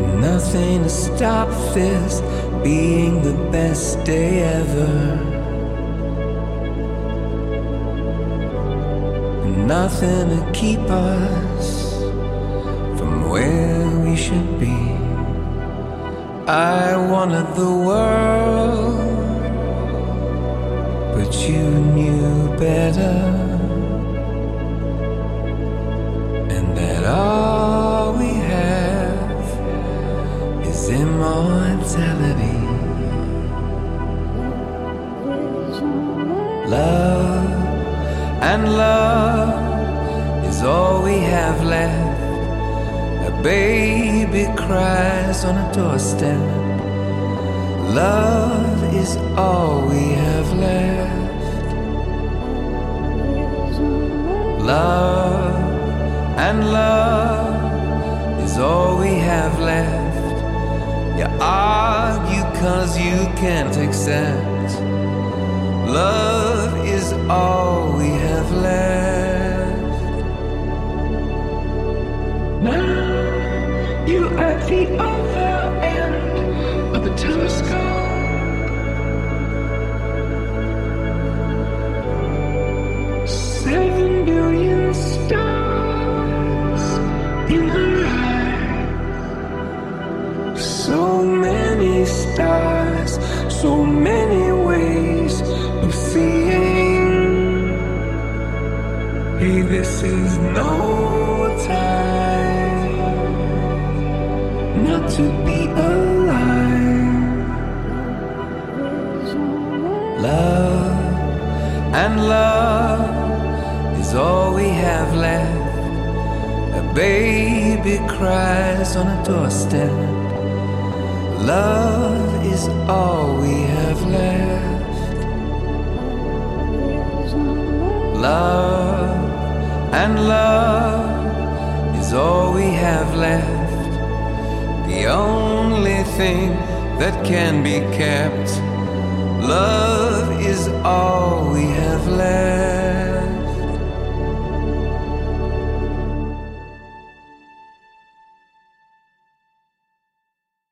nothing to stop this being the best day ever. Nothing to keep us from where we should be. I wanted the world, but you knew better. Immortality. Love and love is all we have left. A baby cries on a doorstep. Love is all we have left. Love and love is all we have left. You argue cause you can't accept. Love is all we have left. Now you are at the other end of the telescope. So many stars, so many ways of seeing. Hey, this is no time not to be alive. Love and love is all we have left. A baby cries on a doorstep. Love is all we have left. Love and love is all we have left. The only thing that can be kept. Love